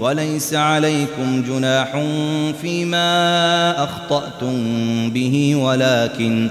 وليس عليكم جناح فيما أخطأتم به ولكن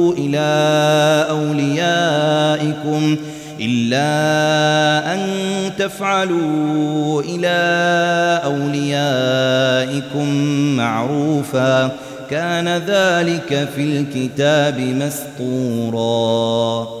إلى أوليائكم إلا أن تفعلوا إلى أوليائكم معروفا. كان ذلك في الكتاب مسطوراً.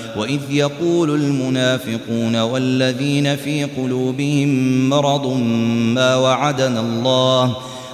وإذ يقول المنافقون والذين في قلوبهم مرض ما وعدنا الله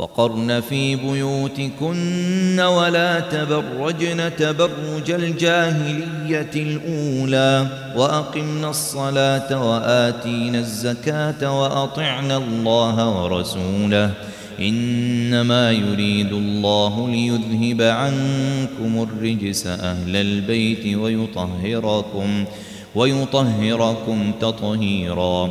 وقرن في بيوتكن ولا تبرجن تبرج الجاهلية الأولى وأقمنا الصلاة وآتينا الزكاة وأطعنا الله ورسوله إنما يريد الله ليذهب عنكم الرجس أهل البيت ويطهركم ويطهركم تطهيرا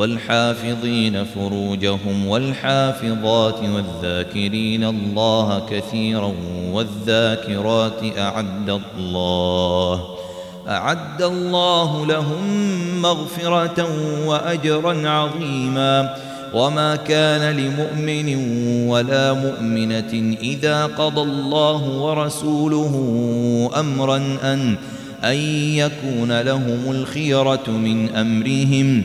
والحافظين فروجهم والحافظات والذاكرين الله كثيرا والذاكرات أعد الله أعد الله لهم مغفرة وأجرا عظيما وما كان لمؤمن ولا مؤمنة إذا قضى الله ورسوله أمرا أن أن يكون لهم الخيرة من أمرهم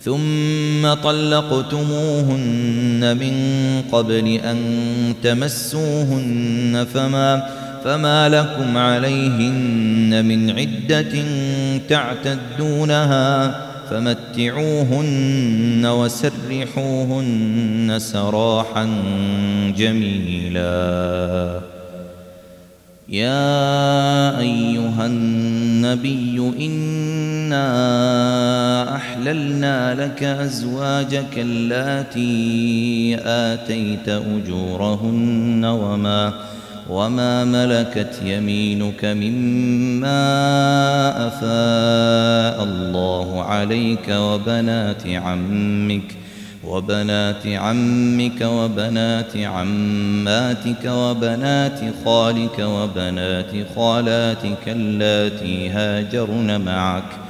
ثم طلقتموهن من قبل أن تمسوهن فما فما لكم عليهن من عدة تعتدونها فمتعوهن وسرحوهن سراحا جميلا. يا أيها النبي إنا أحللنا لك أزواجك اللاتي آتيت أجورهن وما وما ملكت يمينك مما أفاء الله عليك وبنات عمك وبنات عمك وبنات عماتك وبنات خالك وبنات خالاتك اللاتي هاجرن معك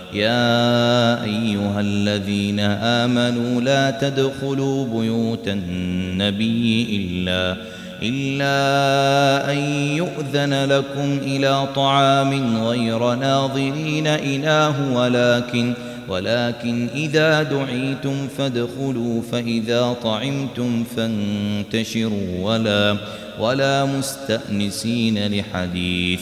يا أيها الذين آمنوا لا تدخلوا بيوت النبي إلا إلا أن يؤذن لكم إلى طعام غير ناظرين إله ولكن ولكن إذا دعيتم فادخلوا فإذا طعمتم فانتشروا ولا ولا مستأنسين لحديث.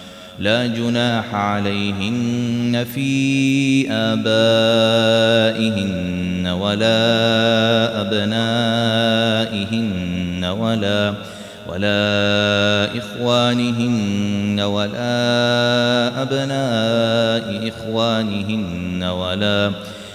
لا جناح عليهن في آبائهن ولا أبنائهن ولا ولا إخوانهن ولا أبناء إخوانهن ولا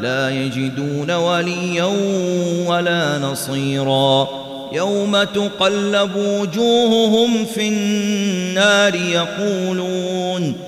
لا يجدون وليا ولا نصيرا. يوم تقلب وجوههم في النار يقولون